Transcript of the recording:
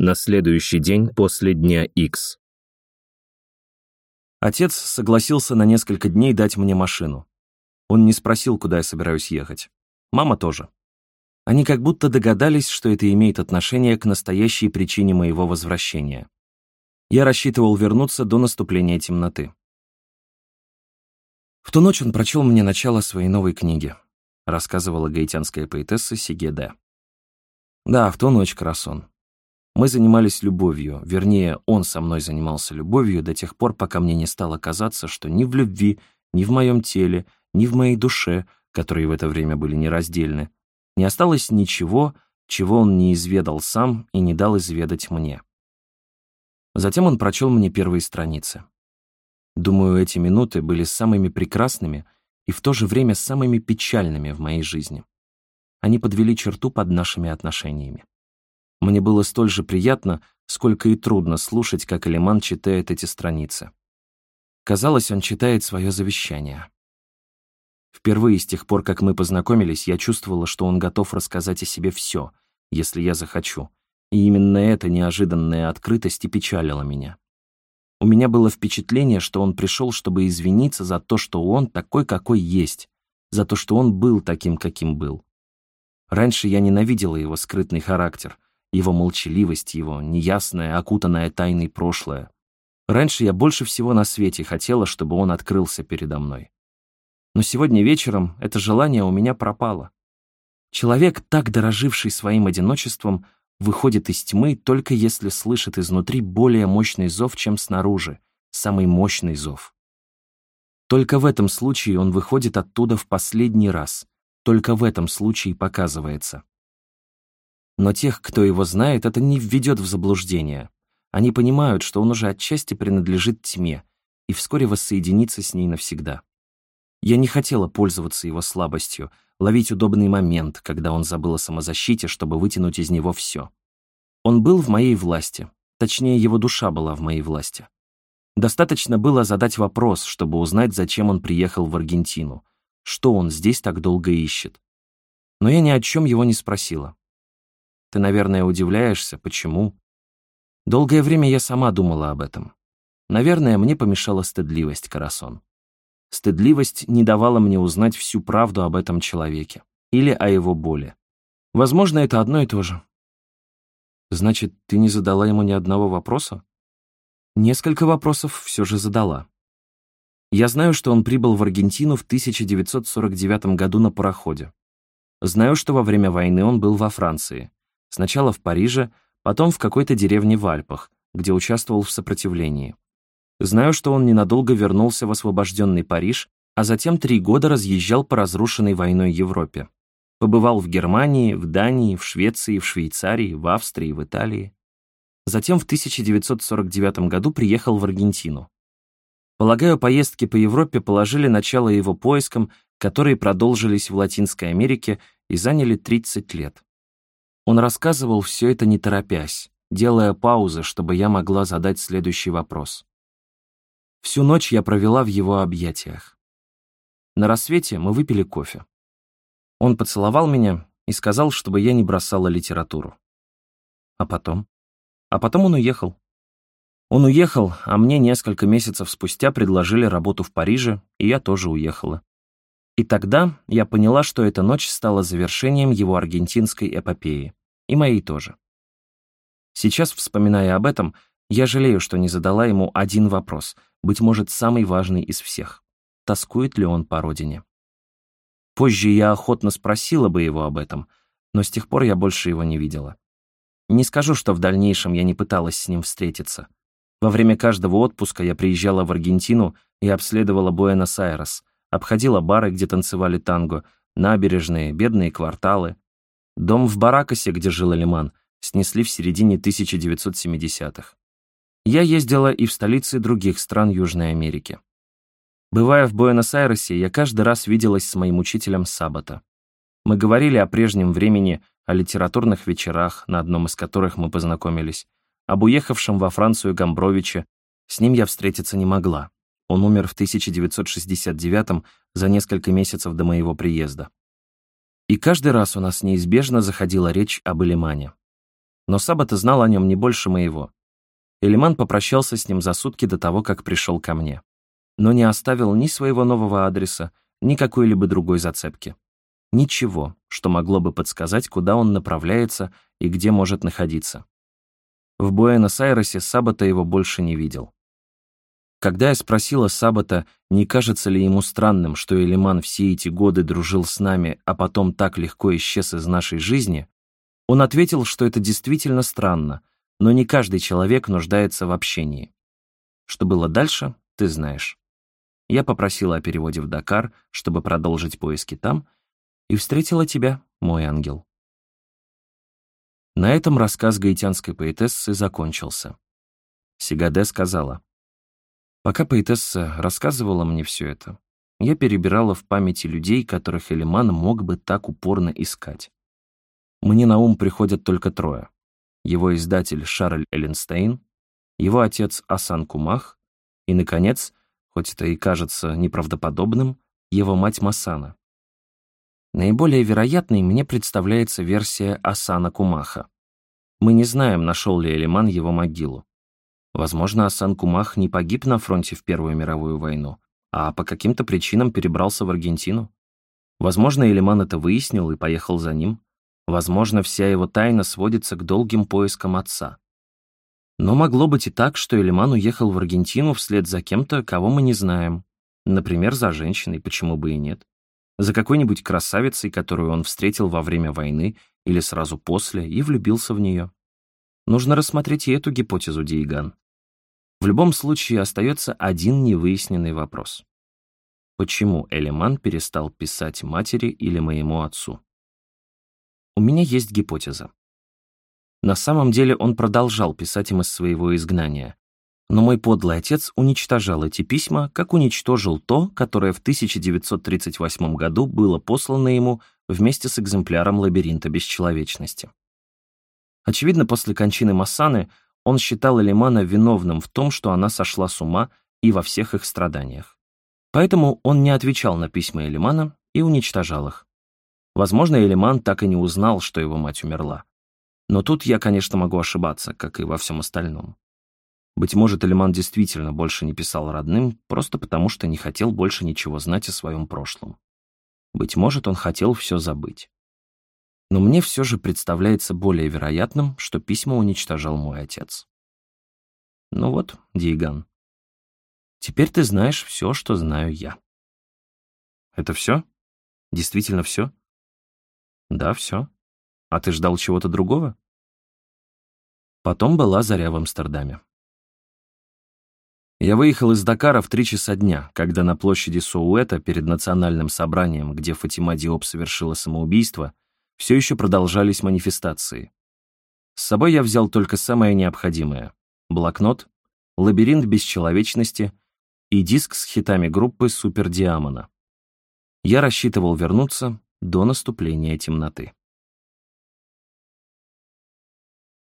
На следующий день после дня X. Отец согласился на несколько дней дать мне машину. Он не спросил, куда я собираюсь ехать. Мама тоже. Они как будто догадались, что это имеет отношение к настоящей причине моего возвращения. Я рассчитывал вернуться до наступления темноты. В ту ночь он прочел мне начало своей новой книги, рассказывала гаитянская поэтесса Сигеде. Да, в ту ночь, Карасон. Мы занимались любовью, вернее, он со мной занимался любовью до тех пор, пока мне не стало казаться, что ни в любви, ни в моем теле, ни в моей душе, которые в это время были нераздельны, не осталось ничего, чего он не изведал сам и не дал изведать мне. Затем он прочел мне первые страницы. Думаю, эти минуты были самыми прекрасными и в то же время самыми печальными в моей жизни. Они подвели черту под нашими отношениями. Мне было столь же приятно, сколько и трудно слушать, как Элиман читает эти страницы. Казалось, он читает свое завещание. Впервые с тех пор, как мы познакомились, я чувствовала, что он готов рассказать о себе все, если я захочу. И именно эта неожиданная открытость и печалила меня. У меня было впечатление, что он пришел, чтобы извиниться за то, что он такой, какой есть, за то, что он был таким, каким был. Раньше я ненавидела его скрытный характер — его молчаливость, его неясное, окутанное тайной прошлое. Раньше я больше всего на свете хотела, чтобы он открылся передо мной. Но сегодня вечером это желание у меня пропало. Человек, так дороживший своим одиночеством, выходит из тьмы только если слышит изнутри более мощный зов, чем снаружи, самый мощный зов. Только в этом случае он выходит оттуда в последний раз, только в этом случае показывается. Но тех, кто его знает, это не введет в заблуждение. Они понимают, что он уже отчасти принадлежит тьме и вскоре воссоединится с ней навсегда. Я не хотела пользоваться его слабостью, ловить удобный момент, когда он забыл о самозащите, чтобы вытянуть из него все. Он был в моей власти, точнее, его душа была в моей власти. Достаточно было задать вопрос, чтобы узнать, зачем он приехал в Аргентину, что он здесь так долго ищет. Но я ни о чем его не спросила. Ты, наверное, удивляешься, почему? Долгое время я сама думала об этом. Наверное, мне помешала стыдливость, Карасон. Стыдливость не давала мне узнать всю правду об этом человеке или о его боли. Возможно, это одно и то же. Значит, ты не задала ему ни одного вопроса? Несколько вопросов все же задала. Я знаю, что он прибыл в Аргентину в 1949 году на пароходе. Знаю, что во время войны он был во Франции. Сначала в Париже, потом в какой-то деревне в Альпах, где участвовал в сопротивлении. Знаю, что он ненадолго вернулся в освобожденный Париж, а затем три года разъезжал по разрушенной войной Европе. Побывал в Германии, в Дании, в Швеции, в Швейцарии, в Австрии, в Италии. Затем в 1949 году приехал в Аргентину. Полагаю, поездки по Европе положили начало его поискам, которые продолжились в Латинской Америке и заняли 30 лет. Он рассказывал все это не торопясь, делая паузы, чтобы я могла задать следующий вопрос. Всю ночь я провела в его объятиях. На рассвете мы выпили кофе. Он поцеловал меня и сказал, чтобы я не бросала литературу. А потом? А потом он уехал. Он уехал, а мне несколько месяцев спустя предложили работу в Париже, и я тоже уехала. И тогда я поняла, что эта ночь стала завершением его аргентинской эпопеи. И моей тоже. Сейчас, вспоминая об этом, я жалею, что не задала ему один вопрос, быть может, самый важный из всех. Тоскует ли он по родине? Позже я охотно спросила бы его об этом, но с тех пор я больше его не видела. Не скажу, что в дальнейшем я не пыталась с ним встретиться. Во время каждого отпуска я приезжала в Аргентину и обследовала Буэнос-Айрес, обходила бары, где танцевали танго, набережные, бедные кварталы, Дом в Баракасе, где жил Алиман, снесли в середине 1970-х. Я ездила и в столицы других стран Южной Америки. Бывая в Буэнос-Айресе, я каждый раз виделась с моим учителем Сабата. Мы говорили о прежнем времени, о литературных вечерах, на одном из которых мы познакомились, об уехавшем во Францию Гамбровиче. С ним я встретиться не могла. Он умер в 1969 за несколько месяцев до моего приезда. И каждый раз у нас неизбежно заходила речь об Элимане. Но Сабата знал о нем не больше моего. Элиман попрощался с ним за сутки до того, как пришел ко мне. Но не оставил ни своего нового адреса, ни какой-либо другой зацепки. Ничего, что могло бы подсказать, куда он направляется и где может находиться. В Буэнос-Айресе Сабата его больше не видел. Когда я спросила Сабата, не кажется ли ему странным, что Элиман все эти годы дружил с нами, а потом так легко исчез из нашей жизни, он ответил, что это действительно странно, но не каждый человек нуждается в общении. Что было дальше, ты знаешь. Я попросила о переводе в Дакар, чтобы продолжить поиски там, и встретила тебя, мой ангел. На этом рассказ гаитянской поэтессы закончился. Сигаде сказала, «Пока поэтесса рассказывала мне все это, я перебирала в памяти людей, которых Элиман мог бы так упорно искать. Мне на ум приходят только трое. Его издатель Шарль Элленстейн, его отец Асан Кумах и, наконец, хоть это и кажется неправдоподобным, его мать Масана. Наиболее вероятной мне представляется версия Асана Кумаха. Мы не знаем, нашел ли Элиман его могилу. Возможно, Асан Кумах не погиб на фронте в Первую мировую войну, а по каким-то причинам перебрался в Аргентину. Возможно, Элиман это выяснил и поехал за ним. Возможно, вся его тайна сводится к долгим поискам отца. Но могло быть и так, что Элиман уехал в Аргентину вслед за кем-то, кого мы не знаем. Например, за женщиной, почему бы и нет за какой-нибудь красавицей, которую он встретил во время войны или сразу после, и влюбился в нее. Нужно рассмотреть и эту гипотезу Диеган. В любом случае остается один невыясненный вопрос. Почему Элеман перестал писать матери или моему отцу? У меня есть гипотеза. На самом деле он продолжал писать им из своего изгнания, но мой подлый отец уничтожал эти письма, как уничтожил то, которое в 1938 году было послано ему вместе с экземпляром лабиринта бесчеловечности. Очевидно, после кончины Массаны он считал Элимана виновным в том, что она сошла с ума и во всех их страданиях. Поэтому он не отвечал на письма Элимана и уничтожал их. Возможно, Элиман так и не узнал, что его мать умерла. Но тут я, конечно, могу ошибаться, как и во всем остальном. Быть может, Элеман действительно больше не писал родным, просто потому что не хотел больше ничего знать о своем прошлом. Быть может, он хотел все забыть. Но мне все же представляется более вероятным, что письма уничтожал мой отец. Ну вот, Диеган. Теперь ты знаешь все, что знаю я. Это все? Действительно все? Да, все. А ты ждал чего-то другого? Потом была заря в Амстердаме. Я выехал из Дакара в три часа дня, когда на площади Соуэта перед национальным собранием, где Фатима Диоп совершила самоубийство, все еще продолжались манифестации. С собой я взял только самое необходимое — блокнот, лабиринт бесчеловечности и диск с хитами группы Супер Диамона. Я рассчитывал вернуться до наступления темноты.